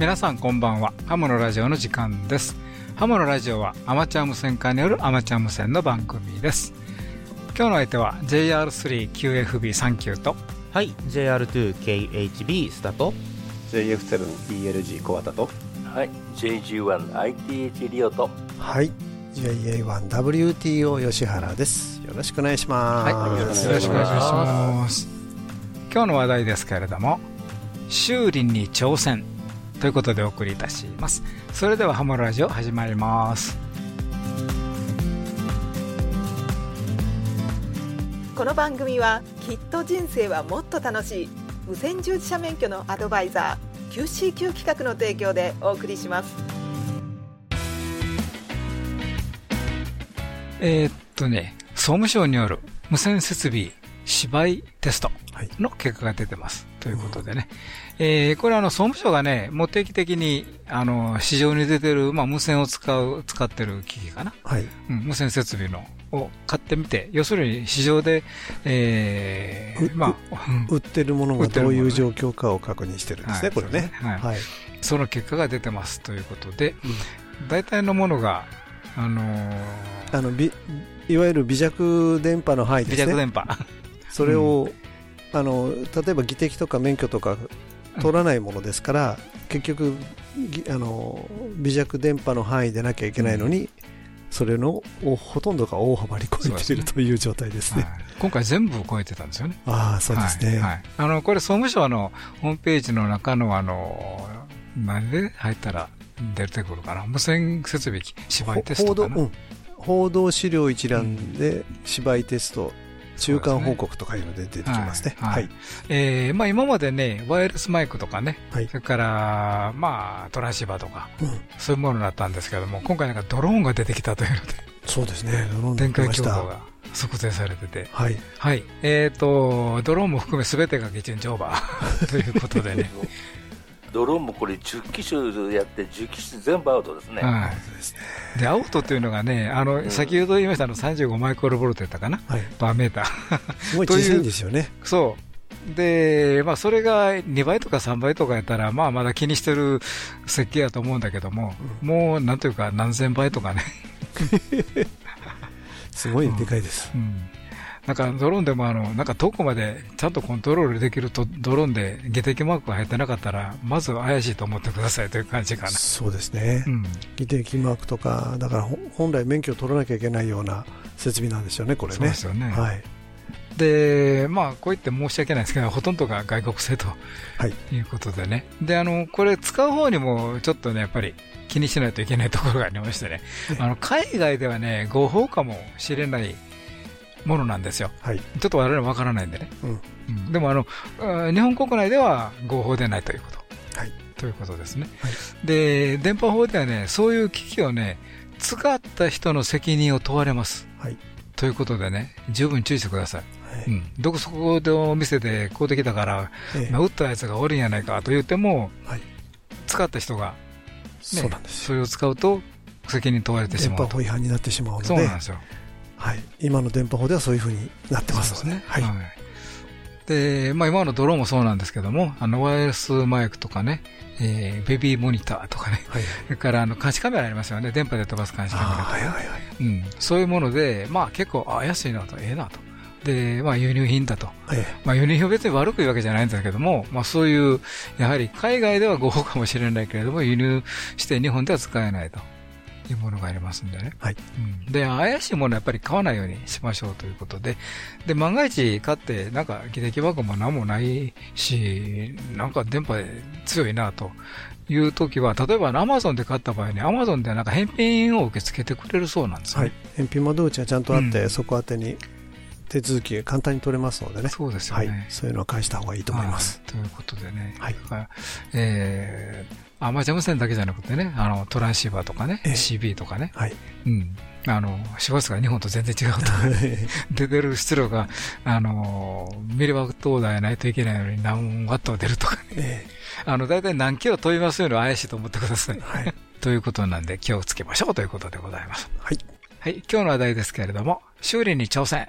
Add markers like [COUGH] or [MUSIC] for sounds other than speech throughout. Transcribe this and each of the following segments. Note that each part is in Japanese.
皆さんこんばんは。ハムのラジオの時間です。ハムのラジオはアマチュア無線化によるアマチュア無線の番組です。今日の相手は JR3QFB39 と。はい JR2KHB スタと JF7ELG 小畑と。はい JG1ITH リオと。はい JA1WTO 吉原です。よろしくお願いします。はいよろしくお願いします。今日の話題ですけれども修理に挑戦ということでお送りいたしますそれではハムラジオ始まりますこの番組はきっと人生はもっと楽しい無線従事者免許のアドバイザー QCQ 企画の提供でお送りしますえーっとね総務省による無線設備芝居テストの結果が出てます。ということでね。えー、これあの、総務省がね、もう定期的に、あの、市場に出てる、まあ、無線を使う、使ってる機器かな。はい。うん、無線設備の、を買ってみて、要するに市場で、えー、まあ、売ってるものがどういう状況かを確認してるんですね、はい、これね。はい。はい、その結果が出てますということで、うん、大体のものが、あのー、あの、び、いわゆる微弱電波の範囲ですね。微弱電波。それを、うん、あの例えば技的とか免許とか取らないものですから、うん、結局あの微弱電波の範囲でなきゃいけないのに、うん、それのほとんどが大幅に超えている、ね、という状態ですね、はい、今回全部超えてたんですよね。ああそうですね、はい。はい、あのこれ総務省のホームページの中のあの何で入ったら出てくるかな。無線設備芝居テスト報道,、報道資料一覧で芝居テスト、中間報告とかいうので出てきますね。はい。えー、まあ今までね、ワイヤレスマイクとかね、はい、それから、まあトランシーバーとか、うん、そういうものだったんですけども、今回なんかドローンが出てきたというので。そうですね、ドローン展開強度が測定されてて。はい。はい。えっ、ー、と、ドローンも含め全てが基準乗馬ということでね。ドローンもこれ10機種やって10機種全部アウトですね。はい、でアウトというのがね、あの、うん、先ほど言いましたの35マイクロボルトやったかな、はい、バーメーター。すごい小さいんですよね。そう。で、まあ、それが2倍とか3倍とかやったら、まあ、まだ気にしてる設計やと思うんだけども、うん、もう、なんというか、何千倍とかね。[LAUGHS] すごいでかいです。うんなんかドローンでもあの、なんかどこまでちゃんとコントロールできるとドローンで下敵マークが入ってなかったら、まず怪しいと思ってくださいという感じかな。そうですね。うん、下敵マークとか、だから本来免許を取らなきゃいけないような設備なんですよね、これね。そうですよね。はい。で、まあ、こう言って申し訳ないですけど、ほとんどが外国製と、はい、いうことでね。で、あの、これ使う方にもちょっとね、やっぱり気にしないといけないところがありましてね、あの、海外ではね、誤報かもしれないものなんですよ、はい、ちょっと我々は分からないんでね、うん。うん、でもあの日本国内では合法でないということ、はい、ということですね、はい、で電波法ではねそういう機器をね使った人の責任を問われます、はい、ということでね十分注意してください、はい。うん、どこそこの店でこうできたから、ええ、まあ、打ったやつがおるんやないかと言っても、はい、使った人が、ね、そうなんですそれを使うと責任問われてしまう電波法違反になってしまうので。そうなんですよはい、今の電波法ではそういうふうになってますね。はい、はい。で、まあ、今のドローンもそうなんですけども、あのワイヤレスマイクとかね、えー、ベビーモニターとかね、はい、それからあの監視カメラありますよね、電波で飛ばす監視カメラとか、はいはいはいうん、そういうもので、まあ、結構、あ安いなと、ええなと。で、まあ、輸入品だと、はい、まあ、輸入品は別に悪く言うわけじゃないんだけども、まあ、そういう、やはり海外では合法かもしれないけれども、輸入して日本では使えないと。いうものがありますんでね。はい。うん、で、怪しいものはやっぱり買わないようにしましょうということで、で、万が一買って、なんか、技的箱も何もないし、なんか電波で強いなというときは、例えばアマゾンで買った場合に、アマゾンでなんか返品を受け付けてくれるそうなんですね。はい。返品窓口がちゃんとあって、うん、そこ宛てに手続き簡単に取れますのでね。そうですよね。はい、そういうのは返した方がいいと思います。ということでね。はい。えー、アマチュア無線だけじゃなくてね、あの、トランシーバーとかね、えー、CB とかね。はい。うん。あの、周波数が日本と全然違うと。[LAUGHS] 出てる出力が、あの、ミリワットオーダーやないといけないのに何ワット出るとかね。えー、あの、大体何キロ飛びますように怪しいと思ってください。はい。[LAUGHS] ということなんで気をつけましょうということでございます。はい。はい、今日の話題ですけれども、修理に挑戦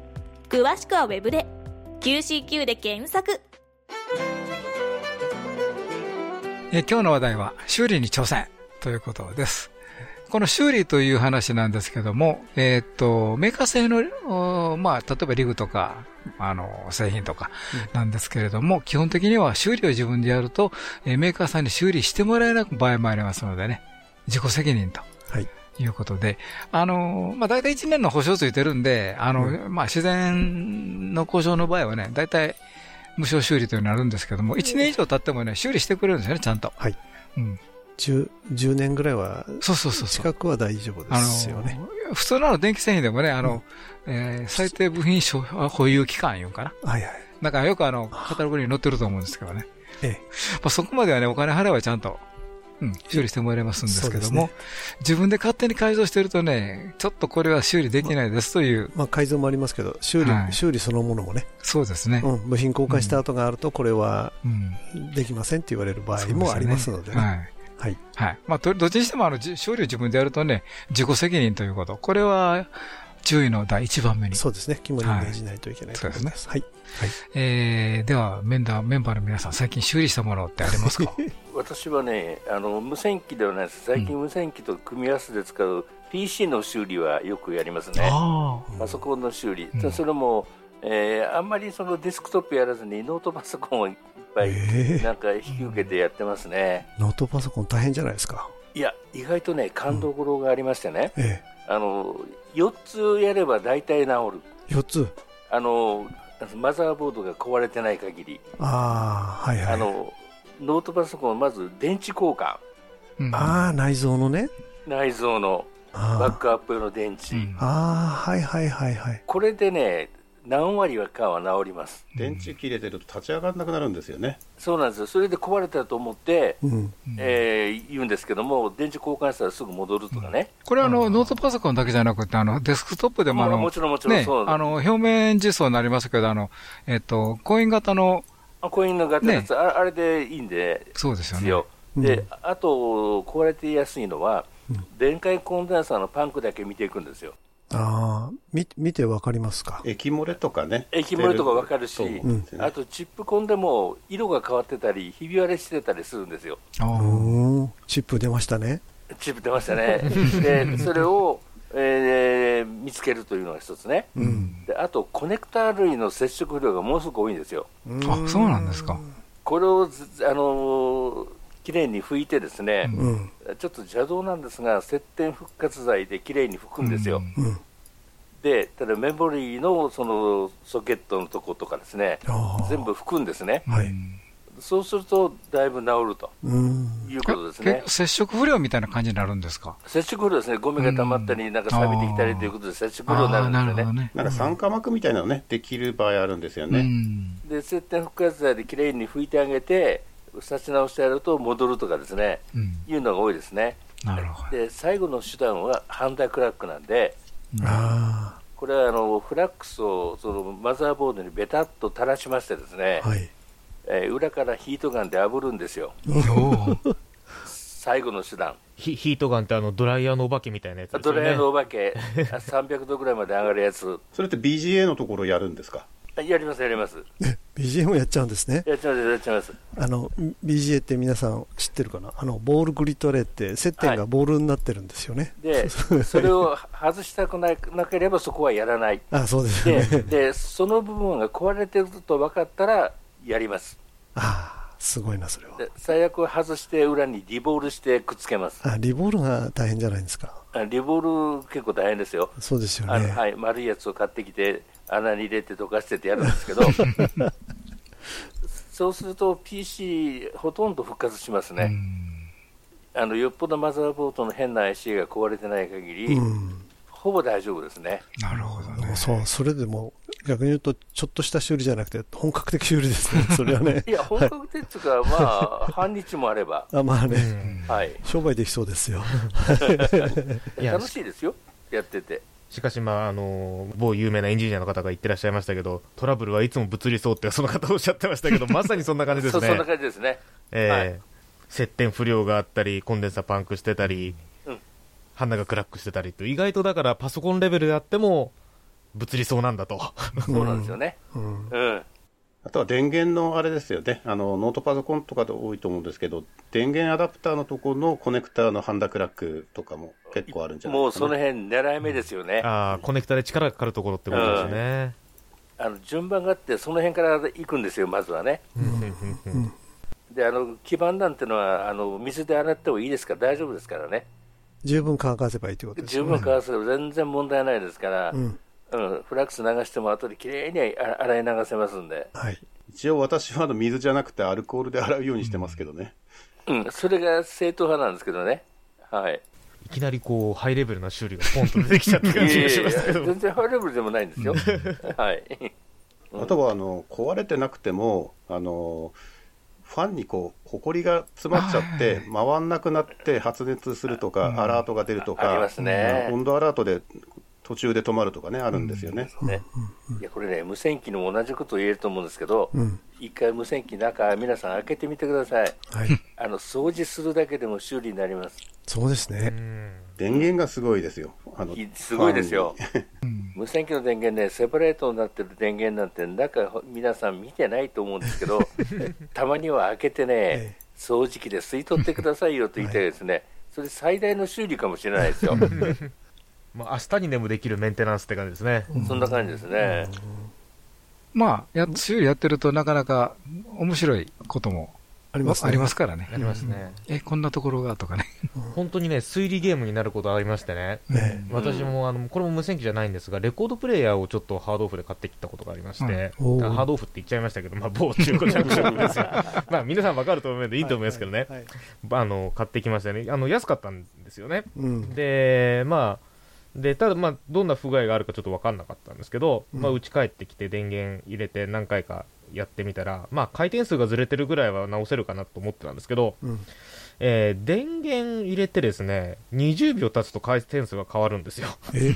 詳しくはウェブで QCQ で検索え今日の話題は修理に挑戦ということです。この修理という話なんですけども、えーっと、メーカー製の、おまあ、例えばリグとか、あの、製品とかなんですけれども、基本的には修理を自分でやると、えーメーカーさんに修理してもらえない場合もありますのでね、自己責任と。はい。いうことで、あの、まあ、大体1年の保証ついてるんで、あの、まあ、自然の故障の場合はね、大体無償修理というのがあるんですけども、1年以上経ってもね、修理してくれるんですよね、ちゃんと。はい。うん。10, 10年ぐらいは、そうそうそうそう。近くは大丈夫であすよね。の、普通の電気製品でもね、あの、えー最低部品所保有期間いうかな。はいはい。だからよくあの、カタログに載ってると思うんですけどね。ええ。まあ、そこまではね、お金払えばちゃんと、うん、修理してもらえますんですけども、そうで自分で勝手に改造してるとね、ちょっとこれは修理できないですという、まあ、改造もありますけど、修理、はい修理そのものもね、そうですね。うん、部品交換した後があると、これはうん。できませんって言われる場合もありますのでね。はい。はい。はい。まあ、どどっちにしても、あの、じ修理を自分でやるとね、自己責任ということ。これは、注意の第一番目に。そうですね。肝に銘じないといけないと思います。はい。えー、では、メンバー、メンバーの皆さん、最近修理したものってありますか？[LAUGHS] 私はねあの無線機ではないです。最近無線機と組み合わせで使う PC の修理はよくやりますね。あパソコンの修理、うん。それも、えーあんまりそのデスクトップやらずにノートパソコンをいっぱいええなんか引き受けてやってますね、ノートパソコン大変じゃないですか。いや意外とね感動ごろがありましてね、えあの4つやれば大体治るえ。4つ？あのマザーボードが壊れてない限り、ああ、はいはい。あのノートパソコンはまず電池交換うんああ、内蔵のね。内蔵のバッあクアップ用の電池、うんあ、ああ、はいはいはいはい。これでね何割かは治ります。電池切れてると立ち上がらなくなるんですよね。そうなんですよ。それで壊れたと思って、うん。えー言うんですけども電池交換したらすぐ戻るとかね、これはあの、ノートパソコンだけじゃなくて、あの、デスクトップでもあの、もちろんもちろんね、そうあの、表面実装になりますけど、あの、えっと、コイン型の、あコインの型のやつ、ああれでいいんでそうですよね。すよ、うん。であと壊れてやすいのは、うん。電解コンデンサーのパンクだけ見ていくんですよああ、み、見てわかりますか？液漏れとかね。液漏れとか分かるしあとチップコンでも色が変わってたりひび割れしてたりするんですよあうーーん。チップ出ましたね。チップ出ましたね [LAUGHS] でそれを、えー見つけるというのが一つね、うん。であとコネクタ類の接触量がものすごく多いんですよあ、そうなんですか。これをずあのーきれいに拭いてですね、うん。ちょっと邪道なんですが接点復活剤できれいに拭くんですよ、うんうん。でただメモリーのそのソケットのとことかですね。全部拭くんですねはいうんそうするとだいぶ治るとうん。いうことですね接触不良みたいな感じになるんですか？接触不良ですねゴミが溜まったり、なんか錆びてきたりということで接触不良になるんですよねね。なんか酸化膜みたいなのね、できる場合あるんですようね。ん。で接点復活剤できれいに拭いてあげて差し直してやると戻るとかですねうん。いうのが多いですねなるほど。で最後の手段はハンダクラックなんであこれはあのフラックスをそのマザーボードにベタっと垂らしましてですねあ。、はい。えー裏からヒートガンで炙るんですよ最後の手段ヒヒートガンってあのドライヤーのお化けみたいなやつですよね。ドライヤーのお化けあ300度ぐらいまで上がるやつそれって BGA のところやるんですか？あやりますやりますえ、BGM やっちゃうんですね。やっちゃいますやっちゃいますあの、BGA って皆さん知ってるかな？あの、ボールグリッドレーって接点がボールになってるんですよね。で [LAUGHS] それを外したくななければそこはやらないあそうですよね。ででその部分が壊れてると分かったらやりますああ、すごいな、それは。で最悪は外して裏にリボールしてくっつけますあ、リボールが大変じゃないんですか。あリボール結構大変ですよそうですよね。はい、丸いやつを買ってきて穴に入れて溶かしてってやるんですけど [LAUGHS] そうすると PC ほとんど復活しますね、あのよっぽどマザーボードの変な IC が壊れてない限り、うん。ほぼ大丈夫ですねなるほどね。そう、それでも逆に言うと、ちょっとした修理じゃなくて、本格的修理ですね、[LAUGHS] それはね。いや、本格的っていうか、まあ、半日もあれば、[LAUGHS] あまあね、はい。商売できそうですよ。楽しいですよ、やってて。しかし、まあ、あの、某有名なエンジニアの方が言ってらっしゃいましたけど、トラブルはいつも物理そうってその方おっしゃってましたけど、[LAUGHS] まさにそんな感じですね。そそんな感じですね。えーはい接点不良があったり、コンデンサパンクしてたり、うんハンナがクラックしてたりと、意外とだからパソコンレベルであっても、物理そうなんだと。そうなんですよね。うんうん。あとは電源のあれですよね、あのノートパソコンとかで多いと思うんですけど、電源アダプターのところのコネクターのハンダクラックとかも結構あるんじゃないもうですか、ね。その辺狙い目ですよね。ああ、コネクタで力がかかるところってことですね。あの順番があって、その辺から行くんですよ、まずはね。で、あの基板なんてのはあの水で洗ってもいいですから、大丈夫ですからね。十分乾かせばいいということですね。分乾かせば全然問題ないですから、うん。うん、フラックス流しても後できれいに洗い流せますんで、はい。一応私はあの水じゃなくてアルコールで洗うようにしてますけどね。うん、それが正統派なんですけどね。はい。いきなりこう、ハイレベルな修理がポンと出てきちゃった感じがいやいやいしますけど。や全然ハイレベルでもないんですよ。はい。あとはあの壊れてなくても、あのファンにこう、ほこりが詰まっちゃって、回んなくなって発熱するとか、アラートが出るとか、ありますね温度アラートで途中で止まるとかね、あるんですよね。ね、いやこれね、無線機のも同じことを言えると思うんですけど、うん。一回無線機中、皆さん開けてみてください。はい。[LAUGHS] あの掃除するだけでも修理になります。そうですうね。ん電源がすごいですよ。あのいすごいですよ。[LAUGHS] 無線機の電源ね、セパレートになってる電源なんて、中、皆さん見てないと思うんですけど、[LAUGHS] たまには開けてねえ、掃除機で吸い取ってくださいよと言ってですね、それ最大の修理かもしれないですよ。まあ、明日にでもできるメンテナンスって感じですね。そんな感じですね。まあ、や修理やってるとなかなか面白いこともありますね。ありますからねあ。りますね。え、こんなところがとかね。本当にね、推理ゲームになることありましてね。ね。私もあのこれも無線機じゃないんですが、レコードプレイヤーをちょっとハードオフで買ってきたことがありまして、うんハードオフって言っちゃいましたけど、まあ、某中古ジャンクションですよ。[LAUGHS] まあ皆さんわかると思うんでいいと思いますけどね、はい。あの買ってきましたね、あの安かったんですよね。うん。で、まあ、でただ、まあ、どんな不具合があるかちょっと分かんなかったんですけど、うんまあ、家帰ってきて電源入れて何回かやってみたら、まあ、回転数がずれてるぐらいは直せるかなと思ってたんですけど、うん。えー電源入れてですね、20秒経つと回転数が変わるんですよ。え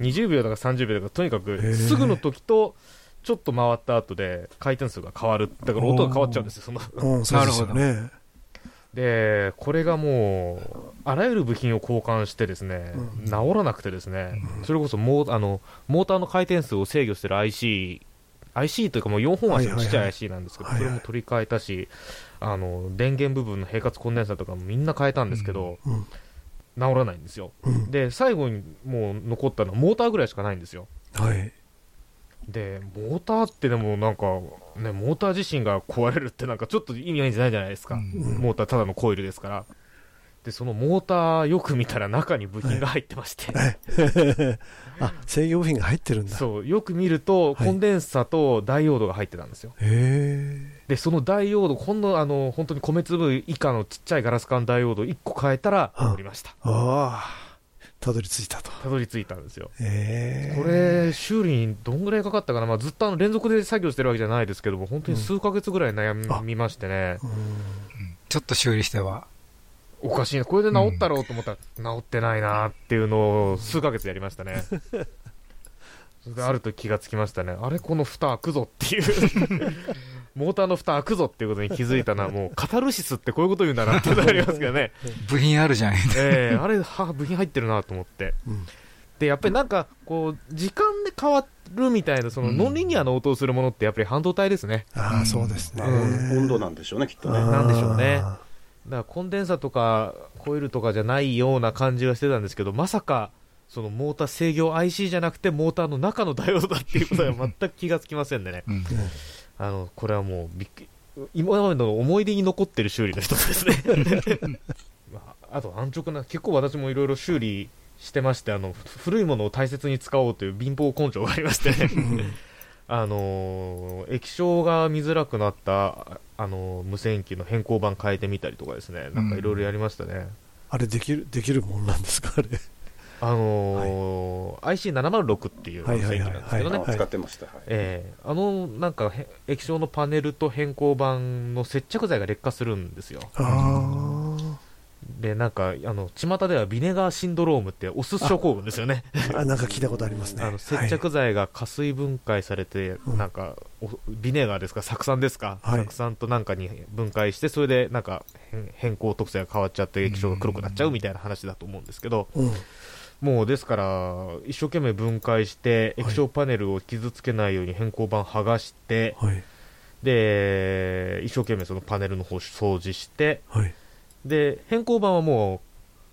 20 [LAUGHS] 秒とか30秒とか、とにかくーすぐの時と、ちょっと回った後で回転数が変わる。だから音が変わっちゃうんですよ、その。うん、そうですよね。で、これがもう、あらゆる部品を交換してですね、うん治らなくてですね、それこそモーあのモーターの回転数を制御してる IC、IC というかもう4本足のちっちゃい IC なんですけど、はいはいはいそれも取り替えたし、あの電源部分の並活コンデンサーとかもみんな変えたんですけど、うん。治らないんですよ。うん。で、最後にもう残ったのはモーターぐらいしかないんですよ。はい。で、モーターってでもなんか、ね、モーター自身が壊れるってなんかちょっと意味ないんじゃないじゃないですか。うんモーターただのコイルですから。で、そのモーターよく見たら中に部品が入ってまして、あ、制御部品が入ってるんだ。そう、よく見ると、はいコンデンサとダイオードが入ってたんですよ。へで、そのダイオード、ほんのあの、本当に米粒以下のちっちゃいガラス管ダイオード1個変えたら、うん治りました。え。ああ。たどり着いたと。たどり着いたんですよ。へえ。これ、修理にどんぐらいかかったかな、まあ、ずっとあの連続で作業してるわけじゃないですけども、本当に数ヶ月ぐらい悩みましてね、うん。ちょっと修理しては。おかしいな、これで治ったろうと思ったら、治ってないなっていうのを数ヶ月やりましたね。[LAUGHS] それであると気がつきましたね。あれ、この蓋開くぞっていう。モーターの蓋開くぞっていうことに気づいたのは、もう、カタルシスってこういうこと言うんだなっていうのがありますけどね。[LAUGHS] 部品あるじゃん。ええあれ、は、部品入ってるなと思って。うんで、やっぱりなんか、こう、時間で変わるみたいな、その、ノンリニアの応答するものって、やっぱり半導体ですね。ああ、そうですね。うん温度なんでしょうね、きっとね。なんでしょうねあだからコンデンサとかコイルとかじゃないような感じはしてたんですけど、まさか、そのモーター制御 IC じゃなくて、モーターの中のダイオードだっていうことは全く気がつきませんでね、うんあのこれはもうびっくり、今までの思い出に残ってる修理の一つですね。[LAUGHS] まあ、あと安直な、結構私もいろいろ修理してましてあの、古いものを大切に使おうという貧乏根性がありまして [LAUGHS] あのー液晶が見づらくなった、あのー無線機の変更板変えてみたりとかですね、なんかいろいろやりましたね。あれできる、できるもんなんですか、あれ？あのー IC706 っていうはいはいはい。製品なんですけどね、はい使ってました。はい。えーあのなんかへ液晶のパネルと変更板の接着剤が劣化するんですよ。あで、なんか、あの、巷ではビネガーシンドロームってお酢症候群ですよね。ーあなんか聞いたことありますね。[LAUGHS] あの接着剤が加水分解されて、うん。なんかおビネガーですか、酢酸ですか、はい。酢酸となんかに分解して、それでなんか変変更特性が変わっちゃって、液晶が黒くなっちゃうみたいな話だと思うんですけど、はいうんもうですから、一生懸命分解して、はい。液晶パネルを傷つけないように変更板剥がして、はい。で一生懸命そのパネルの方掃除して、はい。で変更板はも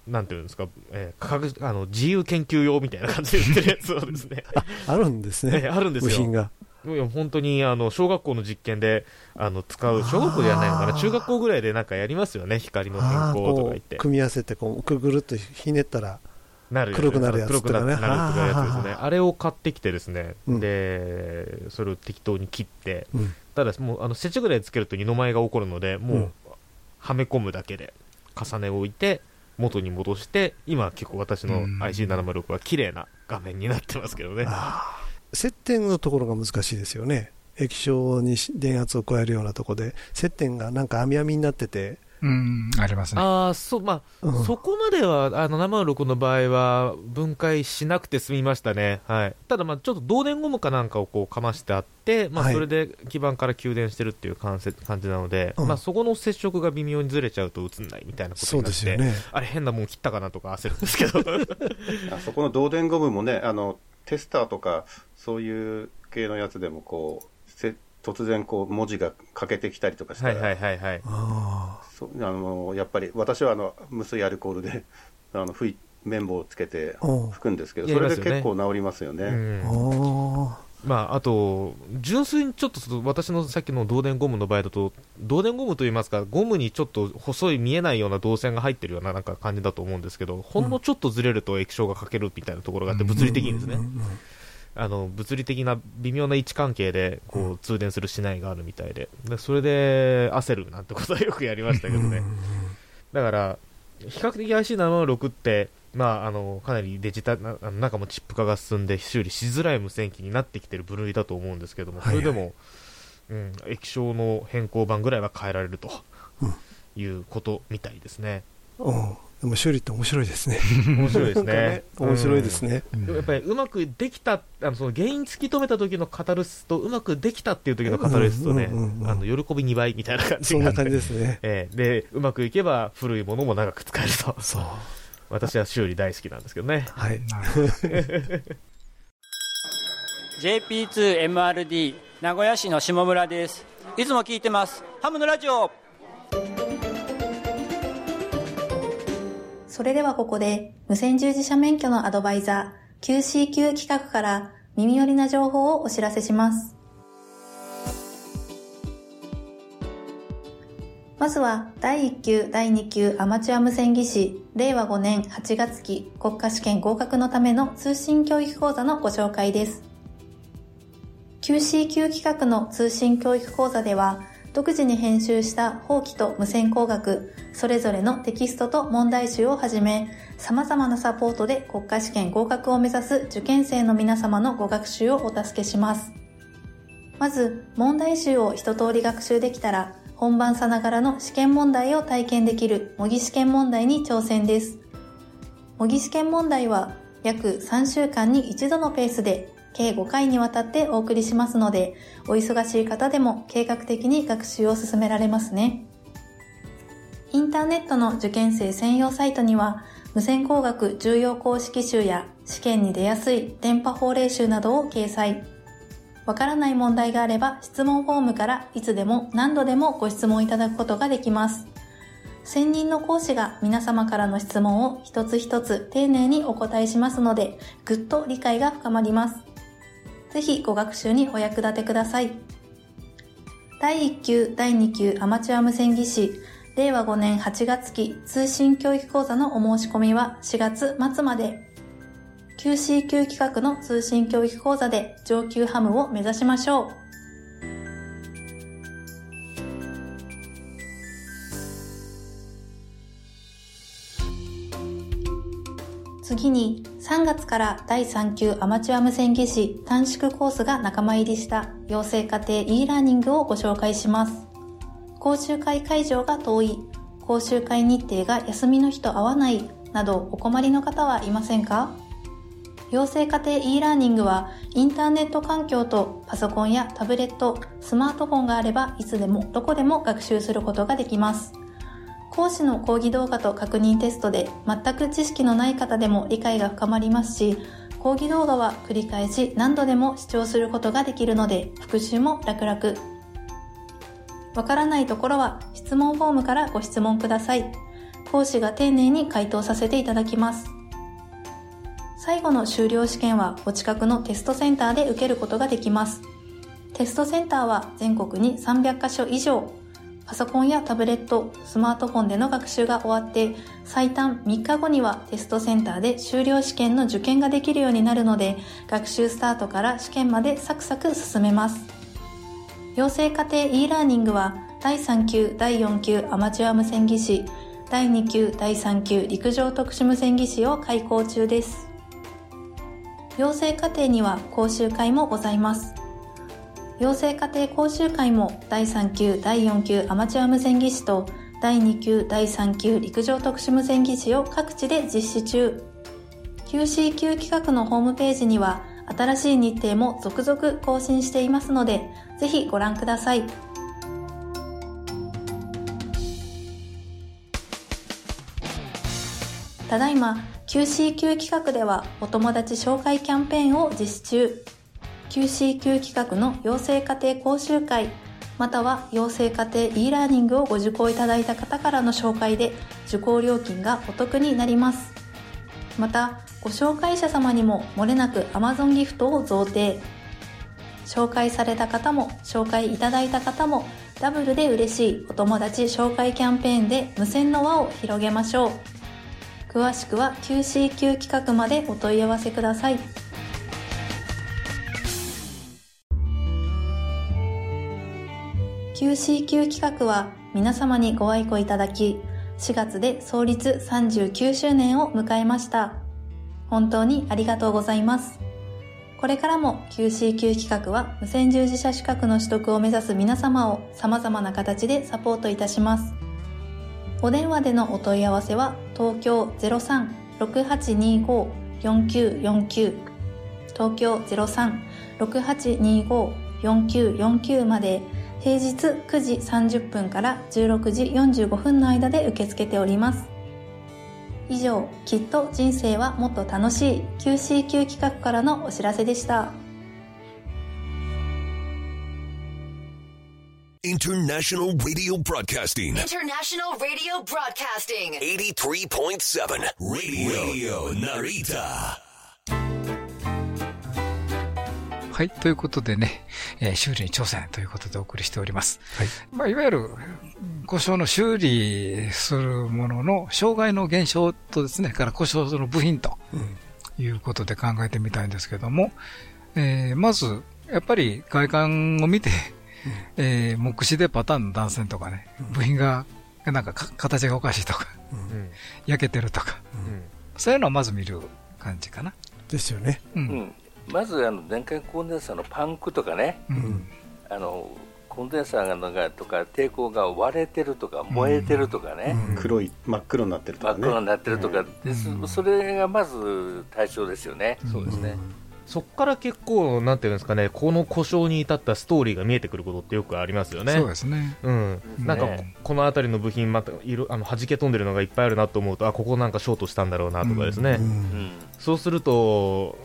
う、なんていうんですか、えー科学あの自由研究用みたいな感じで売ってるやつをですね、[LAUGHS] あるんですね。えーあるんですよ。部品が。いや本当にあの小学校の実験であの使う、小学校でやらないのかな、中学校ぐらいでなんかやりますよね、光の変更とか言って。う。組み合わせてこうぐるっとひねったらなる黒くなるやつ黒くなとかね。なるとかやつですね。はあ。れを買ってきてですね、うん。で、それを適当に切って、うん。ただもうあの接着剤つけると二の舞が起こるので、もう、うん。はめ込むだけで重ねを置いて、元に戻して、今結構私のうん。IC706 は綺麗な画面になってますけどね。接点のところが難しいですよね。液晶にし電圧を加えるようなところで接点がなんか網網になってて、うん、ありますね。ああ、そう、まあ、うんそこまでは、あの、706の場合は、分解しなくて済みましたね。はい。ただ、まあ、ちょっと導電ゴムかなんかをこう、かましてあって、まあ、はいそれで基板から給電してるっていう感じ感じなので、うんまあ、そこの接触が微妙にずれちゃうと映んないみたいなことそうになって、ですよねあれ変なもん切ったかなとか焦るんですけど。[LAUGHS] あそこの導電ゴムもね、あの、テスターとか、そういう系のやつでも、こう、せ突然こう文字が欠けてきたりとかしたら、はいはいはいはい。あそうあのやっぱり私はあの無水アルコールであの吹い綿棒をつけて拭くんですけど、それで結構治りますよね。うん。あまあ、あと、純粋にちょっと私のさっきの導電ゴムの場合だと、導電ゴムといいますか、ゴムにちょっと細い見えないような導線が入ってるようななんか感じだと思うんですけど、ほんのちょっとずれると液晶がかけるみたいなところがあって、うん物理的にですね、うんうんうんあの物理的な微妙な位置関係でこう通電するしないがあるみたいで、でそれで焦るなんてことはよくやりましたけどね。だから、比較的 IC706 って、まあ、あのかなりデジタルな、中もチップ化が進んで修理しづらい無線機になってきてる部類だと思うんですけども、それでも、うん、液晶の変更板ぐらいは変えられるとうん。いうことみたいですね。う。んでも修理って面白いですね。面白いですなんかね。面白いですね。うんうん。やっぱりうまくできた、あのその原因突き止めた時のカタルシスと、うまくできたっていう時のカタルシスとね、あの喜び2倍みたいな感じそんな感じですね。[LAUGHS] ええで、うまくいけば古いものも長く使えると。そう。私は修理大好きなんですけどね。はい。なるほど JP2MRD 名古屋市の下村ですいつも聞いてますハムのラジオそれではここで無線従事者免許のアドバイザー QCQ 企画から耳寄りな情報をお知らせします。まずは第1級、第2級アマチュア無線技師令和5年8月期国家試験合格のための通信教育講座のご紹介です。QCQ 企画の通信教育講座では独自に編集した法規と無線工学、それぞれのテキストと問題集をはじめ、様々なサポートで国家試験合格を目指す受験生の皆様のご学習をお助けします。まず、問題集を一通り学習できたら、本番さながらの試験問題を体験できる模擬試験問題に挑戦です。模擬試験問題は約3週間に一度のペースで計5回にわたってお送りしますので、お忙しい方でも計画的に学習を進められますね。インターネットの受験生専用サイトには、無線工学重要公式集や試験に出やすい電波法令集などを掲載。わからない問題があれば質問フォームからいつでも何度でもご質問いただくことができます。専任の講師が皆様からの質問を一つ一つ丁寧にお答えしますので、ぐっと理解が深まります。ぜひご学習にお役立てください。第1級、第2級アマチュア無線技師、令和5年8月期通信教育講座のお申し込みは4月末まで。QC 級企画の通信教育講座で上級ハムを目指しましょう。次に3月から第3級アマチュア無線技師短縮コースが仲間入りした養成家庭 e ラーニングをご紹介します。講習会会場が遠い、講習会日程が休みの日と合わないなどお困りの方はいませんか？養成家庭 e ラーニングはインターネット環境とパソコンやタブレット、スマートフォンがあればいつでもどこでも学習することができます。講師の講義動画と確認テストで全く知識のない方でも理解が深まりますし、講義動画は繰り返し何度でも視聴することができるので復習も楽々。わからないところは質問フォームからご質問ください。講師が丁寧に回答させていただきます。最後の修了試験はお近くのテストセンターで受けることができます。テストセンターは全国に300カ所以上パソコンやタブレット、スマートフォンでの学習が終わって、最短3日後にはテストセンターで修了試験の受験ができるようになるので、学習スタートから試験までサクサク進めます。養成家庭 e ラーニングは、第3級、第4級アマチュア無線技師、第2級、第3級陸上特殊無線技師を開講中です。養成課程には講習会もございます。養成家庭講習会も第3級、第4級アマチュア無線技師と第2級、第3級陸上特殊無線技師を各地で実施中。QCQ 企画のホームページには新しい日程も続々更新していますので、ぜひご覧ください。ただいま QCQ 企画ではお友達紹介キャンペーンを実施中。QCQ 企画の養成家庭講習会、または養成家庭 e ラーニングをご受講いただいた方からの紹介で受講料金がお得になります。また、ご紹介者様にも漏れなく Amazon ギフトを贈呈。紹介された方も紹介いただいた方もダブルで嬉しいお友達紹介キャンペーンで無線の輪を広げましょう。詳しくは QCQ 企画までお問い合わせください。QCQ 企画は皆様にご愛顧いただき、4月で創立39周年を迎えました。本当にありがとうございます。これからも QCQ 企画は無線従事者資格の取得を目指す皆様を様々な形でサポートいたします。お電話でのお問い合わせは東京03-6825-4949東京03-6825-4949まで平日9時30分から16時45分の間で受け付けております。以上きっと人生はもっと楽しい QCQ 企画からのお知らせでした。インターナショナル・ラディオ・ブロードキスティングインターナショナル・ラディオ・ブロードキスティング83.7ラディオ・ナリタはい。ということでね、えー、修理に挑戦ということでお送りしております。はい。まあ、いわゆる、故障の修理するものの障害の減少とですね、から故障の部品ということで考えてみたいんですけども、えー、まず、やっぱり外観を見て、うん、[LAUGHS] えー、目視でパターンの断線とかね、部品が、なんか形がおかしいとか、うん、焼けてるとか、うん、そういうのをまず見る感じかな。ですよね。うん。まずあの電解コンデンサーのパンクとかね、うん、あのコンデンサーがとか抵抗が割れてるとか燃えてるとかね、うん、黒い真っ黒になってるとか、ね、真っ黒になってるとか、うん、それがまず対象ですよね。そうですね。そこから結構、なんていうんですかね、この故障に至ったストーリーが見えてくることってよくありますよね。そうですね。うん。なんか、この辺りの部品、また、いろ、あの、弾け飛んでるのがいっぱいあるなと思うと、あ、ここなんかショートしたんだろうなとかですね。うん、そうすると、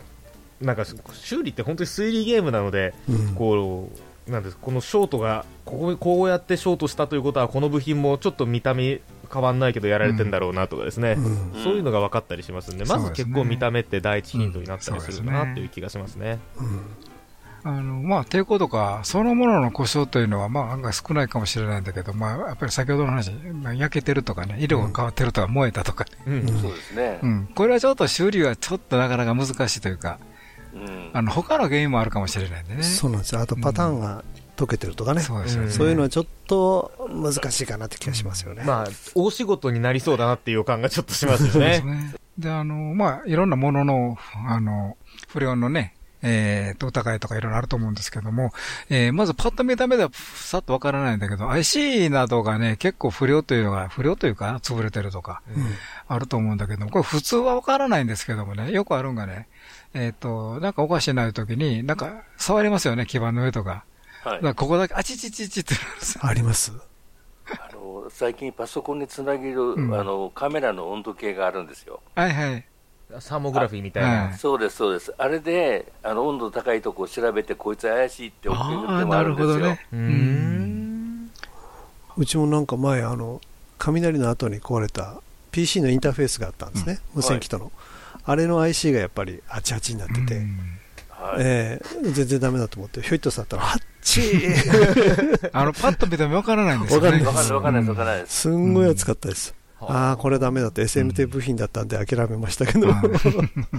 なんか修理って本当に推理ゲームなので、うん、こうなんですこのショートがこここうやってショートしたということはこの部品もちょっと見た目変わんないけどやられてんだろうなとかですね、うん。そういうのが分かったりしますんで、まず結構見た目って第一ヒントになったりするなっていう気がしますね。あのまあ、抵抗とかそのものの故障というのは、まあ、案外少ないかもしれないんだけど、まあ、やっぱり先ほどの話、まあ、焼けてるとかね、色が変わってるとか、燃えたとか、ね、うん、そうですね、うん、これはちょっと修理はちょっとなかなか難しいというか、あの他の原因もあるかもしれないんでね。そうなんですよ。あとパターンが溶けてるとかね、そうですよねそういうのはちょっと難しいかなって気がしますよね。まあ、大仕事になりそうだなっていう予感がちょっとしますよそうですね。ね。で、あの、まあ、いろんなものの、あの、不良のね、えーと、高いとかいろいろあると思うんですけども、えーまずパッと見た目ではさっとわからないんだけど、IC などがね、結構不良というのが、不良というか、潰れてるとか、あると思うんだけども、これ普通はわからないんですけどもね、よくあるんがね、えっ、と、なんかおかしいないう時に、なんか触りますよね、基板の上とか。はいだからここだけ、あちちちちってなるんですよあります。あの最近パソコンにつなげる、うんあのカメラの温度計があるんですよ。はいはい。サーモグラフィーみたいはな。いそうです、そうです。あれで、あの温度高いとこを調べて、こいつ怪しいって送るああ、手もなあるんですよ。るほどね。うーん。うちもなんか前、あの、雷の後に壊れた PC のインターフェースがあったんですね、無線機との。あれの IC がやっぱり88になってて、うん。はい。えー全然ダメだと思って、ひょいっと触ったら、ハッチーあの、パッと見てもわからないんですよね。わかんないわかんない、わかんないです、わかんないです。すんごい熱かったです。うん。ああ、これダメだって、SMT 部品だったんで諦めましたけど、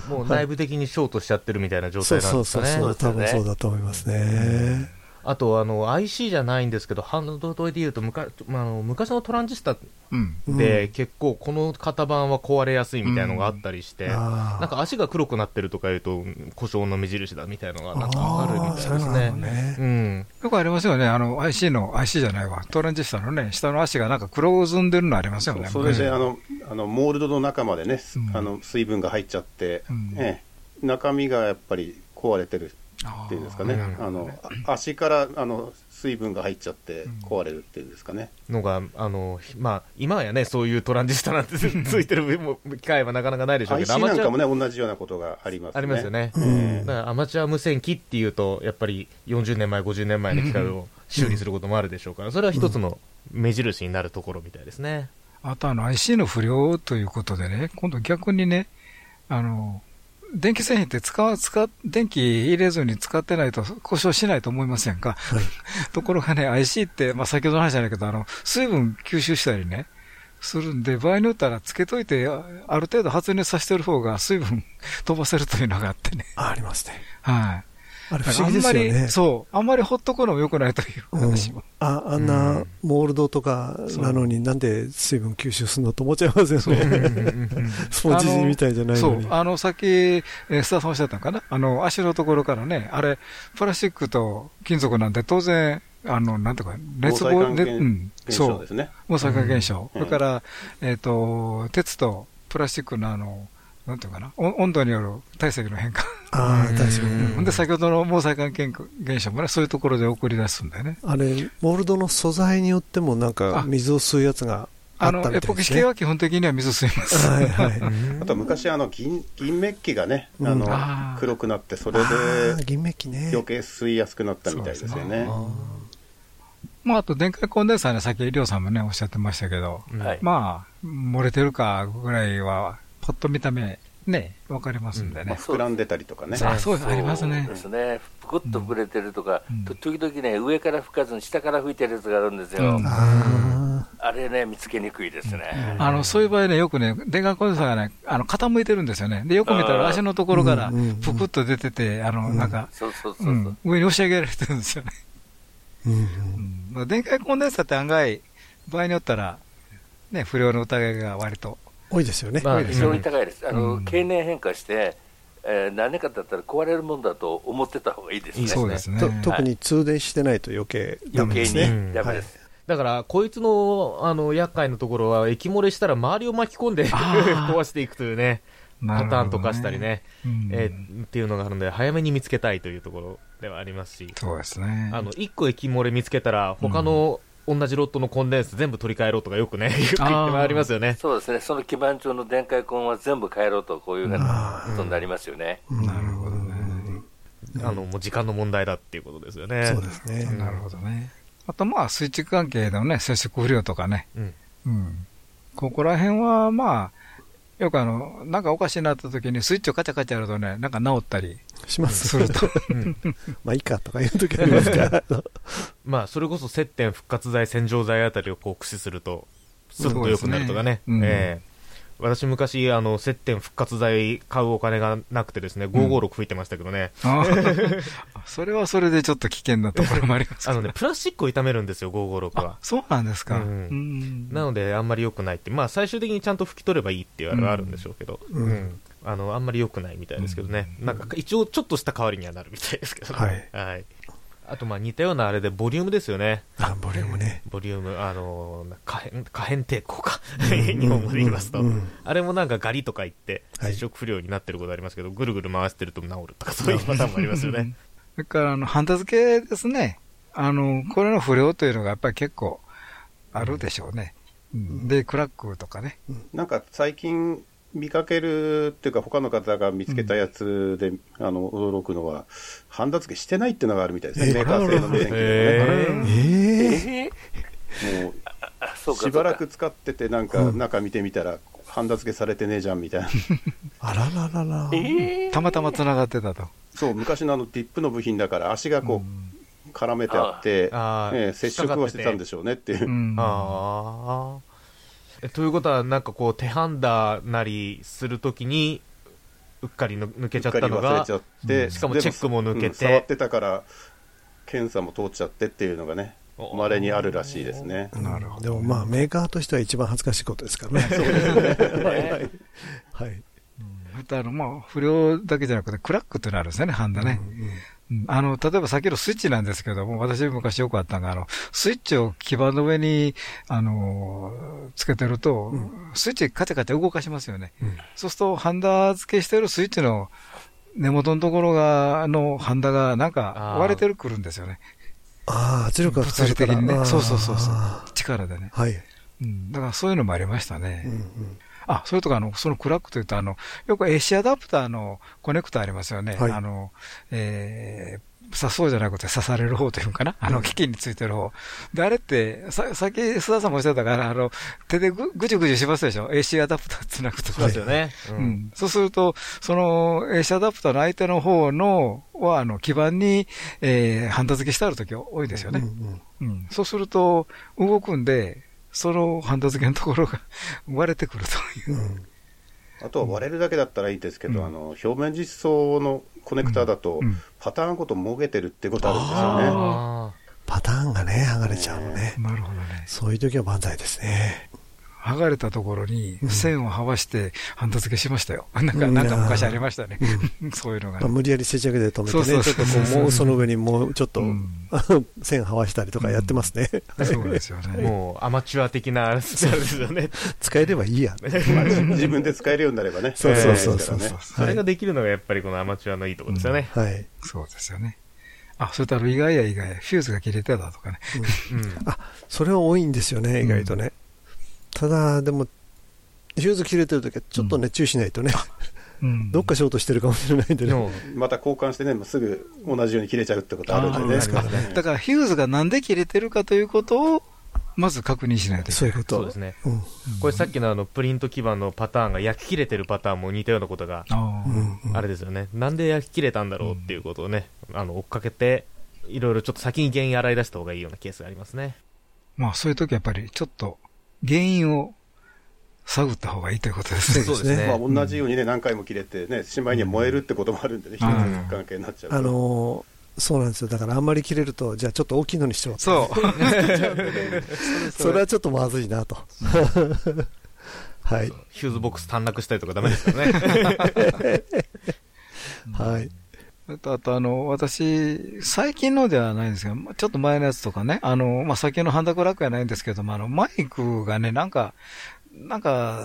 もう内部的にショートしちゃってるみたいな状そう態なんそうですかね。そうそう、多分そうだと思いますね。あと、あの、IC じゃないんですけど、ハンドドで言うと、むかまああの昔のトランジスタうん。で、結構この型番は壊れやすいみたいなのがあったりして、あーなんか足が黒くなってるとかいうと、故障の目印だみたいなのがなんかあるみたいですね。ねうん。よくありますよね。あの、IC の、IC じゃないわ。トランジスタのね、下の足がなんか黒ずんでるのありますよね。それであのあのモールドの中までね、うんあの水分が入っちゃって、うんええ中身がやっぱり壊れてるっていうんですかね、あのあ足からあの水分が入っちゃって壊れるっていうんですかね、のが、あの、ひまあ、今はやね、そういうトランジスタなんてついてるも機会はなかなかないでしょうけど、IC なんかもね、ね、同じようなことがありますね。ありますよね。ええだからアマチュア無線機っていうと、やっぱり40年前、50年前の機械を修理することもあるでしょうから、それは一つの目印になるところみたいですね。あとあの IC の不良ということでね、今度逆にね、あの、電気製品って使う、使う、電気入れずに使ってないと故障しないと思いませんか、[LAUGHS] ところがね、IC って、まあ先ほどの話じゃないけど、あの、水分吸収したりね、するんで、場合によったらつけといて、あある程度発熱させてる方が水分 [LAUGHS] 飛ばせるというのがあってね。あありますね。はい。あれ不思議ですよあんまり、ね。そう、あんまりほっとくのも良くないといううん。話も。ああんなモールドとかなのになんで水分吸収するのと思っちゃいますよね。スポンジみたいじゃないのに。そう、あの、さっき、えースタッフさんおっしゃったのかな？あの、足のところからね、あれ、プラスチックと金属なんで、当然、あの、なんとか、熱防うん、現そう。象で、すね。大阪現象。うん。それから、えっ、と、鉄とプラスチックのあの、なんていうかな、お温度による体積の変化。ああ、確かに。ほんで、先ほどの毛細管現象もね、そういうところで起こり出すんだよね。あれ、モールドの素材によってもなんかあ水を吸うやつがああの、ったみエポキシ系。は基本的には水吸います。はいはい。あと昔あの銀、銀メッキがね、うんあの黒くなって、それで銀メッキね。余計吸いやすくなったみたいですよね。まあ、あと、電解コンデンサーね、さっき、りょうさんもね、おっしゃってましたけど、はい。まあ、漏れてるかぐらいは、パッと見た目、ね、わかりますんでまあ、ね。膨らんでたりとかね。あそうありますねそうですね。ぷくっと膨れてるとか、うんと時々ね、上から吹かずに下から吹いてるやつがあるんですよ。うんああれね、見つけにくいですね。あの、そういう場合ね、よくね、電解コンデンサーがね、あの、傾いてるんですよね。で、よく見たら足のところからぷくっと出てて、あの、なんか、そうそうそうう。ん、上に押し上げられてるんですよね。電解コンデンサーって案外、場合によったら、ね、不良の疑いが割と。多いですよね。まあ非常に高いです。あの、うん経年変化して、えー何年かだったら壊れるもんだと思ってた方がいいですね。そうですねと。特に通電してないと余計ダメ余計にですね。うんダメです。だから、こいつの、あの、厄介なところは、液漏れしたら周りを巻き込んで [LAUGHS] 壊していくというね、パターンとかしたりね、うんえーっていうのがあるので、早めに見つけたいというところではありますし、そうですね。あの、一個液漏れ見つけたら、他の同じロットのコンデンス全部取り替えろとかよくね、言って回りますよね。そうですね。その基板上の電解根は全部変えろと、こういうふうなことになりますよね。なるほどね。あの、もう時間の問題だっていうことですよね。そうですね。なるほどね。あと、まあ、スイッチ関係のね、接触不良とかね。うん。うん。ここら辺は、まあ、よくあの、なんかおかしいなった時にスイッチをカチャカチャやるとね、なんか治ったりします。すると。うんまあいいかとかいう時ありますから。[LAUGHS] まあ、それこそ接点、復活剤、洗浄剤あたりをこう駆使すると、すぐと良くなるとかね。ねうんええ私昔、あの、接点復活剤買うお金がなくてですね、556吹いてましたけどね。[LAUGHS] それはそれでちょっと危険なところもありますあのね、プラスチックを傷めるんですよ、556は。そうなんですか。うんなので、あんまり良くないって、まあ、最終的にちゃんと拭き取ればいいっていうのがあるんでしょうけど、うん。あの、あんまり良くないみたいですけどね。なんか、一応ちょっとした代わりにはなるみたいですけどね。はい。はい。あとまあ似たようなあれでボリュームですよね。あ、ボリュームね。ボリューム、あのー、可変、可変抵抗か。日本語で言いますと、うんうん。あれもなんかガリとか言って、接触不良になってることありますけど、はい、ぐるぐる回してると治るとか、そういうパターンもありますよね。[LAUGHS] それから、あの、ハンダ付けですね。あの、これの不良というのがやっぱり結構あるでしょうね。うん、で、クラックとかね。なんか最近、見かけるっていうか、他の方が見つけたやつで、うん、あの驚くのは、ハンダ付けしてないっていうのがあるみたいですね、メーカー製の無線機ね。えー、もうしばらく使ってて、なんか中見てみたら、ハンダ付けされてねえじゃんみたいな。あらららら、えー、たまたまつながってたと。そう、昔のあのディップの部品だから、足がこう、絡めてあって、あえー、接触はしてたんでしょうねっていう。ああ。ということは、なんかこう、手ハンダなりするときに、うっかり抜けちゃったのが、しかもチェックも抜けて、触ってたから、検査も通っちゃってっていうのがね、まれにあるらしいですね。なるほど。でもまあ、メーカーとしては一番恥ずかしいことですからね。そうですね。[LAUGHS] はい。はい。またあの、まあ、不良だけじゃなくて、クラックってのあるんですよね、ハンダね。うんうんあの、例えば先のスイッチなんですけども、私昔よくあったのが、あの、スイッチを基板の上に、あの、つけてると、うん、スイッチカチャカチャ動かしますよね。うん、そうすると、ハンダ付けしてるスイッチの根元のところが、のハンダがなんか割れてるくるんですよね。ああ、圧力が物理的にね。そうそうそうそう。力でね。はい。うん。だからそういうのもありましたね。うんうんあ、それとか、あの、そのクラックというと、あの、よく AC アダプターのコネクタありますよね。はい、あの、えー、刺そうじゃなくて刺される方というかな、あの、機器についてる方。で、あれって、さ、さっき須田さんもおっしゃったから、あの、手でぐぐじゅぐじゅしますでしょ ?AC アダプターつなぐとか。そうですよね。うん。そうすると、その AC アダプターの相手の方の、は、あの、基板に、えー、ハンダ付けしてあるとき多いですよね。うん、うん、そうすると、動くんで、そのハンダ付けのところが割れてくるという。うんあとは割れるだけだったらいいですけど、うん、あの表面実装のコネクタだと、パターンごともげてるってことあるんですよね。パターンがね、剥がれちゃうのね。なるほどね。そういう時は万歳ですね。剥がれたところに線をはわしてハンダ付けしましたよ。[LAUGHS] なんか、なんか昔ありましたね。[LAUGHS] そういうのが、無理やり接着で止めてね、ちょっともうその上にもうちょっと、[LAUGHS] 線はわしたりとかやってますね。そうですよね。もうアマチュア的な、ですよね。使えればいいや。自分で使えるようになればね。そうそうそうそう。それができるのがやっぱりこのアマチュアのいいところですよね。はい。そうですよね。あ、それとあの意外や意外、フューズが切れてたとかね。あ、それは多いんですよね、意外とね。ただ、でも、ヒューズ切れてるときはちょっとね、注意しないとね。うん、どっかショートしてるかもしれないんでね。また交換してね、すぐ同じように切れちゃうってことあるんでね。ねだからヒューズがなんで切れてるかということを、まず確認しないとそういうこと。そうですね。うん、これさっきのあのプリント基板のパターンが焼き切れてるパターンも似たようなことが、あれですよね。なんで焼き切れたんだろうっていうことをね、あの追っかけて、いろいろちょっと先に原因洗い出した方がいいようなケースがありますね。まあそういう時はやっぱりちょっと原因を探った方がいいということですね。そうですね。まあ、同じようにね、何回も切れてね、しまいには燃えるってこともあるんでね、一つ関係になっちゃう。あのそうなんですよ。だからあんまり切れると、じゃあちょっと大きいのにしようそう。[LAUGHS] それはちょっとまずいなと。[LAUGHS] はい。ヒューズボックス短絡したりとかダメですからね。[LAUGHS] はい。あと、あの、私、最近のではないんですけど、ちょっと前のやつとかね、あの、まあ、先のハンダクラックやないんですけども、あの、マイクがね、なんか、なんか、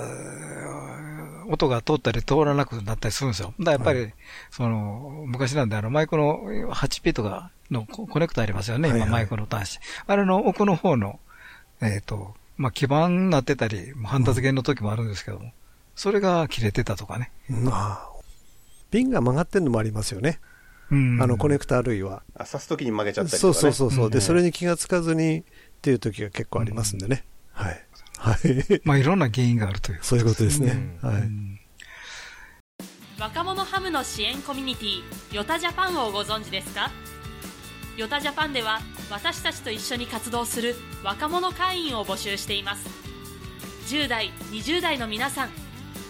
音が通ったり通らなくなったりするんですよ。だやっぱり、はい、その、昔なんで、あの、マイクの 8P とかのコネクトありますよね、今、マイクの端子。あれの奥の方の、えっ、ー、と、まあ、基板になってたり、ハンダ付けの時もあるんですけども、それが切れてたとかね。まあ、ピンが曲がってるのもありますよね。あのコネクタ類は。あ刺すときに曲げちゃったりとか、ね、そうそうそう、うん、で、それに気がつかずにっていう時が結構ありますんでね。はい。はい。まあ、いろんな原因があるという。そういうことですね。はい。若者ハムの支援コミュニティヨタジャパンをご存知ですか？ヨタジャパンでは私たちと一緒に活動する若者会員を募集しています10代20代の皆さん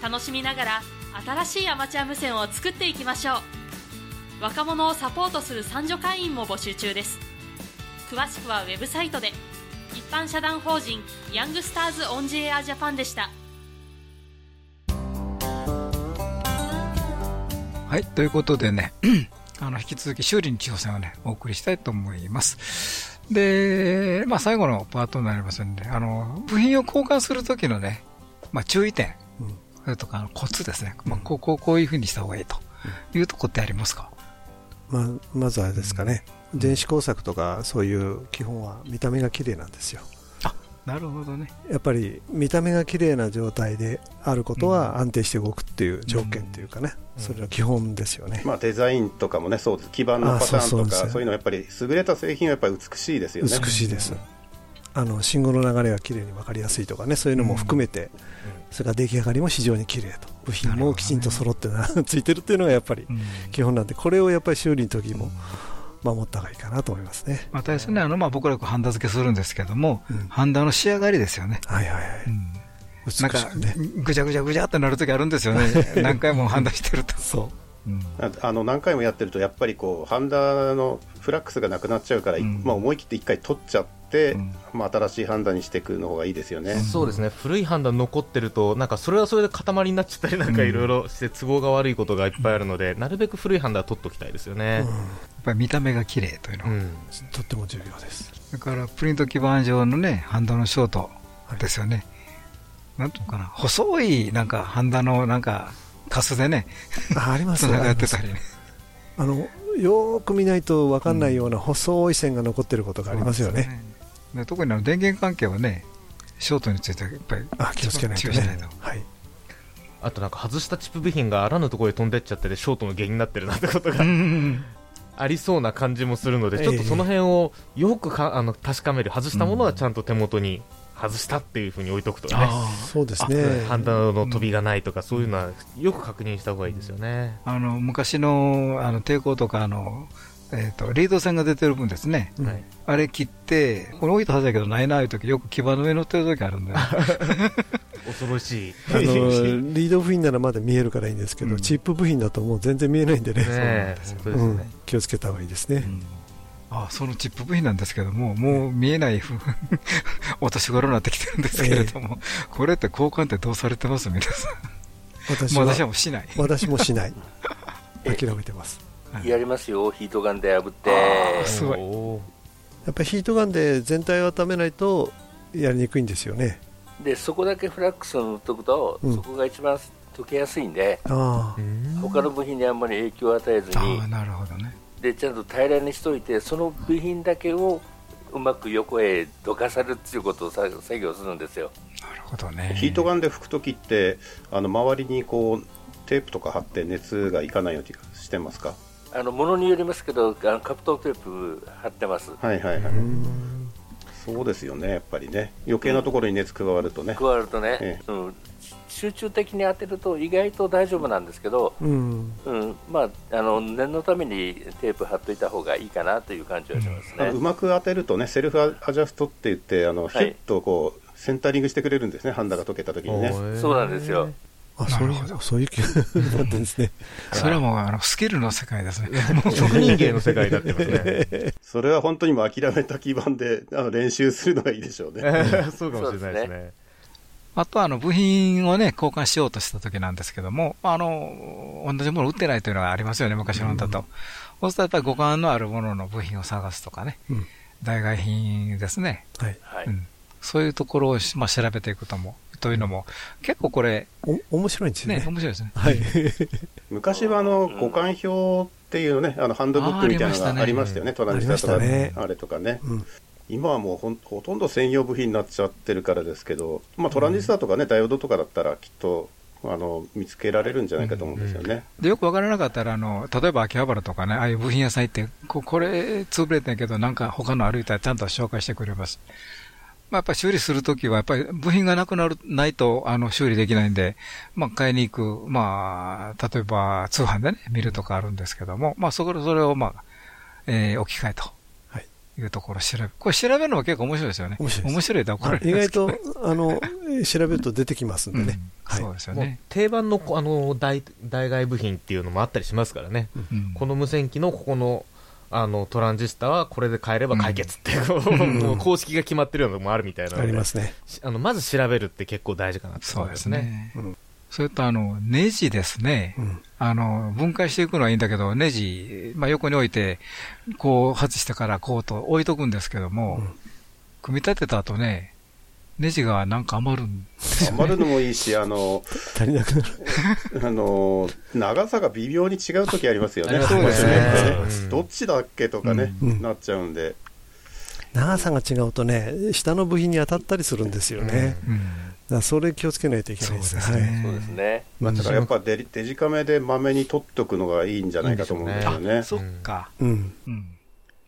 楽しみながら新しいアマチュア無線を作っていきましょう若者をサポートする三女会員も募集中です。詳しくはウェブサイトで。一般社団法人ヤングスターズオンジエアジャパンでした。はいということでね [CLEARS THROAT] あの引き続き修理に挑戦をねお送りしたいと思います。で、まあ、最後のパートになりますんであの部品を交換するときのね、まあ、注意点、うん、それとかコツですね、まあ、こうこうこういうふうにした方がいいというとこってありますか、まあ、まずはですかね、電子工作とかそういう基本は見た目が綺麗なんですよ。あなるほどね。やっぱり見た目が綺麗な状態であることは安定して動くっていう条件っていうかね、うん、それは基本ですよね、まあ、デザインとかもねそうです。基板のパターンとかそういうのはやっぱり優れた製品はやっぱり美しいですよね。美しいです、あの信号の流れが綺麗に分かりやすいとかねそういうのも含めて、それから出来上がりも非常に綺麗と部品もきちんと揃ってな、ね、ついてるっていうのがやっぱり基本なんでこれをやっぱり修理の時も、守った方がいいかなと思いますね。またですね、あの、まあ、僕らハンダ付けするんですけども、うん、ハンダの仕上がりですよね。はいはいはい。うんなんか、ぐちゃぐちゃぐちゃってなるときあるんですよね。[LAUGHS] 何回もハンダしてると。そう。うん、あの何回もやってるとやっぱりこうハンダのフラックスがなくなっちゃうから、うん、まあ、思い切って1回取っちゃって、うん、まあ、新しいハンダにしていくの方がいいですよね、そうですね。古いハンダ残ってるとなんかそれはそれで塊になっちゃったりなんかいろいろして都合が悪いことがいっぱいあるので、なるべく古いハンダは取っておきたいですよね、ぱり見た目が綺麗というのは、うん、とっても重要です。それからプリント基板上のねハンダのショートですよね、はい、なんとかな。細いなんかハンダのなんかカスでね。ああります。ねがってたり。ねあのよく見ないと分かんないような細い線が残ってることがありますよね。うん、ね。特にあの電源関係はねショートについてやっぱりあ気をつけないとね。はい。あとなんか外したチップ部品があらぬところへ飛んでっちゃってショートの原因になってるなんてことがありそうな感じもするので、ちょっとその辺をよくかあの確かめる、外したものはちゃんと手元に外したっていうふうに置いとくとね、そうですね。ハンダの飛びがないとか、そういうのはよく確認した方がいいですよね、あの昔のあの抵抗とかあの、えーと、リード線が出てる分ですね、はい、あれ切って、これ置いたはずだけどないないう時よく牙の上乗ってる時あるんだよ。[LAUGHS] 恐ろしい。あの [LAUGHS] リード部品ならまだ見えるからいいんですけど、うん、チップ部品だともう全然見えないんでね、ね。うん、気をつけた方がいいですね。うんあそのチップ部品なんですけども、もう見えない [LAUGHS] お年頃になってきてるんですけれども、えー、これって交換ってどうされてます？皆さん。私は私はもうしない。私もしない。[LAUGHS] 諦めてます。やりますよ、ヒートガンで炙って。すごい。やっぱりヒートガンで全体を温めないとやりにくいんですよね。でそこだけフラックスを塗っておくと、うん、そこが一番溶けやすいんで、他の部品にあんまり影響を与えずに、なるほどね、でちゃんと平らにしといて、その部品だけをうまく横へどかさるっていうことを作業するんですよ。なるほどね。ヒートガンで拭くときって、あの周りにこうテープとか貼って熱がいかないようにしてますか？あのものによりますけど、あのカプトテープ貼ってます。はいはいはい。そうですよね、やっぱりね、余計なところに熱加わるとね。加わるとね、ええ、うん、集中的に当てると意外と大丈夫なんですけど、うん、うん、まあ、あの念のためにテープ貼っといた方がいいかなという感じはしますね、うまく当てるとね、セルフアジャストって言って、あの、ヒュッとこう、センタリングしてくれるんですね、ハンダが解けた時にね。そうなんですよ。あそうそういう気になっ [LAUGHS] てんですね。それはもうあのスキルの世界ですね。職人芸の世界になってますね。それは本当にも諦めた基盤であの練習するのがいいでしょうね。そうかもしれないですね。あとはあの部品をね、交換しようとした時なんですけども、あの、同じもの売ってないというのがありますよね、昔のだと。そうするとやっぱり互換のあるものの部品を探すとかね、うん、代替品ですね。はい。うん、そういうところを、まあ、調べていくとも、というのも、結構これ、お面白いんですね。ね面白いですね。はい。[LAUGHS] 昔はあの、互換表っていうね、あの、ハンドブックみたいなのがありましたよね、トランジスタとか、ね、あれとかね。うん今はもうほほとんど専用部品になっちゃってるからですけど、まあ、トランジスタとかね、うん、ダイオードとかだったらきっとあの見つけられるんじゃないかと思うんですよね。でよく分からなかったらあの、例えば秋葉原とかね、ああいう部品屋さん行って、ここれ潰れてんけど、なんか他の歩いたらちゃんと紹介してくれます。まあ、やっぱり修理するときは、やっぱり部品がなくなる、ないと、あの、修理できないんで、まあ、買いに行く、まあ、例えば、通販でね、見るとかあるんですけども、まあ、そこでそれを、まあ、えー、置き換えと。はい。いうところ調べ、これ調べるのも結構面白いですよね。面白い面白いだ、これ。意外と、あの、調べると出てきますんでね。はい、そうですよね。定番の、あの、代、代替部品っていうのもあったりしますからね。うん、この無線機のここの、あの、トランジスタはこれで変えれば解決っていう、うん、もう公式が決まってるようなのもあるみたいなので。ありますね。あの、まず調べるって結構大事かなそうですね。うんそれとあの、ネジですね。うん、あの、分解していくのはいいんだけど、ネジ、まあ、横に置いて、こう外してからこうと置いとくんですけども、うん、組み立てた後ね、ネジがなんか余るんですよ、ね、余るのもいいし、あの、足りなくなる。[LAUGHS] あの、長さが微妙に違う時ありますよね。そうですね。どっちだっけとかね、うん、なっちゃうんで。長さが違うとね、下の部品に当たったりするんですよね。うんだそれ気をつけないといけないですね。そうですね。まあ、だからやっぱデデジカメでまめに取っておくのがいいんじゃないかと思うんですよね。そっか。うん。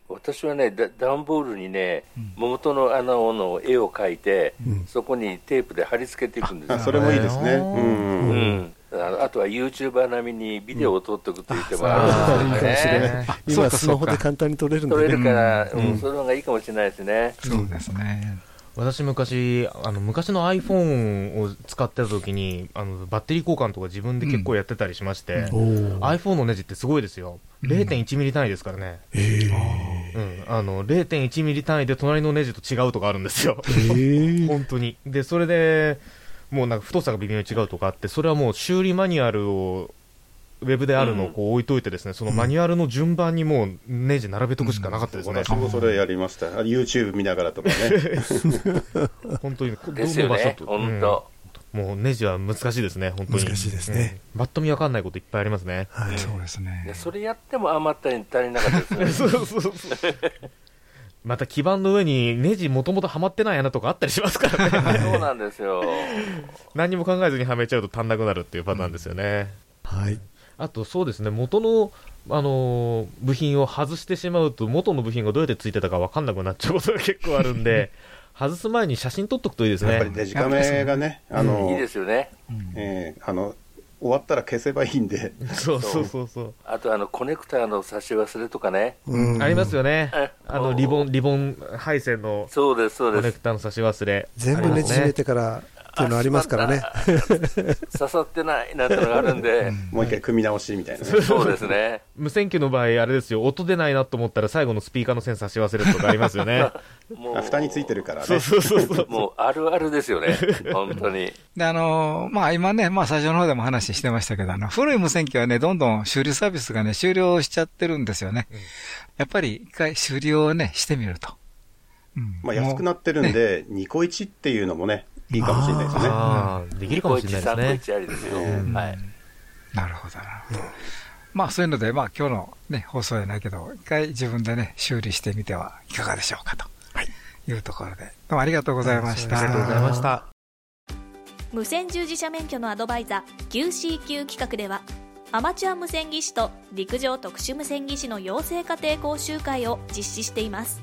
私はね、段ボールにね、元の穴の絵を描いて、そこにテープで貼り付けていくんですよ。それもいいですね。うん。うんあとは YouTuber 並みにビデオを撮っておくという手もあるんですね。今スマホで簡単に撮れるんで、ね、撮れるから、うん、その方がいいかもしれないですね。そうですね。私昔、あの昔の iPhone を使ってた時にあのバッテリー交換とか自分で結構やってたりしまして、うん、iPhone のネジってすごいですよ、0.1ミリ単位ですからね、うん、あの0.1ミリ単位で隣のネジと違うとかあるんですよ、[LAUGHS] 本当に。でそれでもうなんか太さが微妙に違うとかあって、それはもう修理マニュアルをウェブであるのをこう置いといて、ですね、そのマニュアルの順番にもうネジ並べとくしかなかったですね、私もそれやりました、YouTube 見ながらとかね、[LAUGHS] 本当に、[LAUGHS] どの場所と、本当、もうネジは難しいですね、本当に。難しいですね。バッと見わかんないこといっぱいありますね。はい、そうですね。それやっても余ったり足りなかったですね。[LAUGHS] そうそうそう。また基板の上にネジもともとはまってない穴とかあったりしますからね。そうなんですよ。何も考えずにはめちゃうと足んなくなるっていうパターンですよね。はい。あとそうですね、元の、あのー、部品を外してしまうと、元の部品がどうやってついてたか分かんなくなっちゃうことが結構あるんで、[LAUGHS] 外す前に写真撮っとくといいですね。やっぱりデジカメがね、あのー、いいですよね。えー、あの、終わったら消せばいいんで。そうそうそうそう。あとあの、コネクターの差し忘れとかね。ありますよね。[LAUGHS] あの、リボン、リボン配線の。そうです、そうです。コネクターの差し忘れ。全部ねじめてからっていうのありますからね。刺さってないなんてのがあるんで。もう一回組み直しみたいな、そうですね。無線機の場合、あれですよ、音出ないなと思ったら最後のスピーカーの線差し忘れるとかありますよね。[LAUGHS] もう蓋についてるからね。そうそうそうそう。もうあるあるですよね。本当に。で、あの、まあ今ね、まあ最初の方でも話してましたけど、あの、古い無線機はね、どんどん修理サービスがね、終了しちゃってるんですよね。うん、やっぱり一回修理をね、してみると。うん、まあ安くなってるんで、ね、2個1っていうのもね、いいかもしれないですね。あできるかもしれないですね。1ありですよ。はい。なるほどな。まあそういうので、まあ今日のね、放送じゃないけど、一回自分でね、修理してみてはいかがでしょうかと。はい。いうところで。どうもありがとうございました。ありがとうございました。無線従事者免許のアドバイザー QCQ 企画では、アマチュア無線技師と陸上特殊無線技師の養成家庭講習会を実施しています。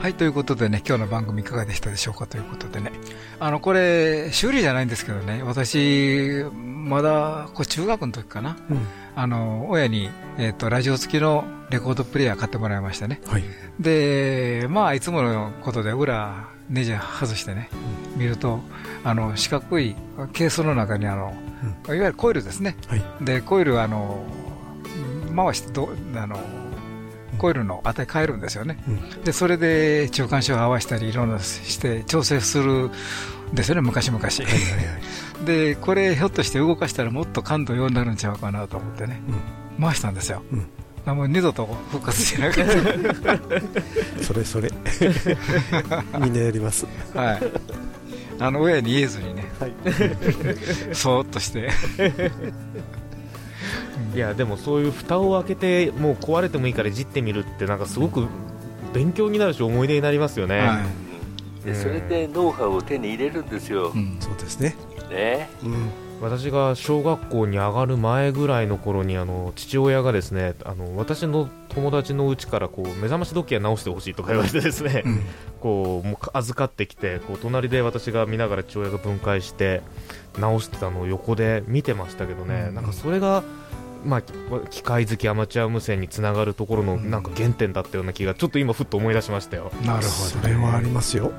はい、ということでね、今日の番組いかがでしたでしょうかということでね。あの、これ、修理じゃないんですけどね、私、まだ、これ中学の時かな。うん、あの、親に、えっ、ー、と、ラジオ付きのレコードプレイヤー買ってもらいましてね。はい、で、まあ、いつものことで裏、ネジ外してね、うん、見ると、あの、四角いケースの中に、あの、うん、いわゆるコイルですね。はい、で、コイル、あの、回してど、あの、コイルの値変えるんですよね、うん、でそれで中間子を合わせたりいろんなして調整するんですよね昔々、[LAUGHS] でこれひょっとして動かしたらもっと感度4になるんちゃうかなと思ってね、うん、回したんですよ、うん。もう二度と復活しなかった [LAUGHS] それそれ。[LAUGHS] みんなやります。はい。あの親に言えずにね、はい、そーっとしていやでもそういう蓋を開けてもう壊れてもいいからいじってみるってなんかすごく勉強になるし思い出になりますよね、はい、でそれでノウハウを手に入れるんですよ、そうですね。ね、うん。私が小学校に上がる前ぐらいの頃にあの父親がですねあの私の友達のうちからこう目覚まし時計直してほしいとか言われてですね、うん、こうもう預かってきてこう隣で私が見ながら父親が分解して直してたのを横で見てましたけどね、うん、なんかそれがまあ、機械好きアマチュア無線につながるところのなんか原点だったような気がちょっと今ふっと思い出しましたよ。なるほど、それはありますよ、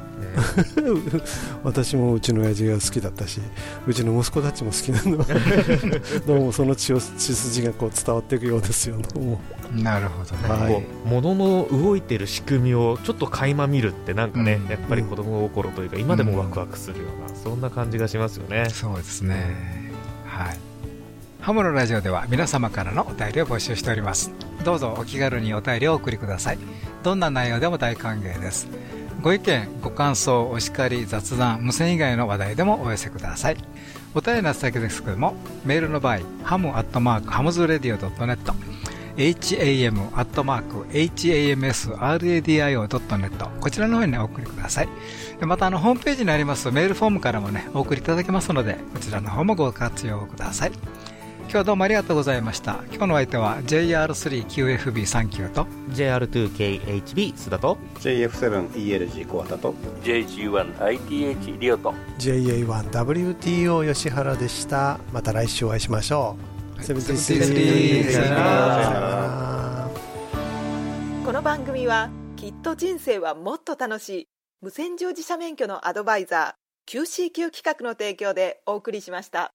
[LAUGHS] 私もうちの親父が好きだったしうちの息子たちも好きなの [LAUGHS] どうもその血を血筋がこう伝わっていくようですよどうも。なるほどね、はい、物の動いてる仕組みをちょっと垣間見るってなんかね、うん、やっぱり子供心というか今でもワクワクするような、うん、そんな感じがしますよね。そうですね。はいハムのラジオでは皆様からのお便りを募集しております。どうぞお気軽にお便りをお送りください。どんな内容でも大歓迎です。ご意見ご感想お叱り雑談無線以外の話題でもお寄せください。お便りの先ですけどもメールの場合ハムアットマークハムズレディオ .net ham アットマーク hamsradio.net こちらの方に、ね、お送りください。またあのホームページにありますメールフォームからもねお送りいただけますのでこちらの方もご活用ください。今日はどうもありがとうございました。今日の相手は JR3QFB39 と。JR2KHB 須田と。JF7ELG 小畑と。JG1ITH リオと。JA1WTO 吉原でした。また来週お会いしましょう。セブンティスこの番組はきっと人生はもっと楽しい。無線乗自社免許のアドバイザー QCQ 企画の提供でお送りしました。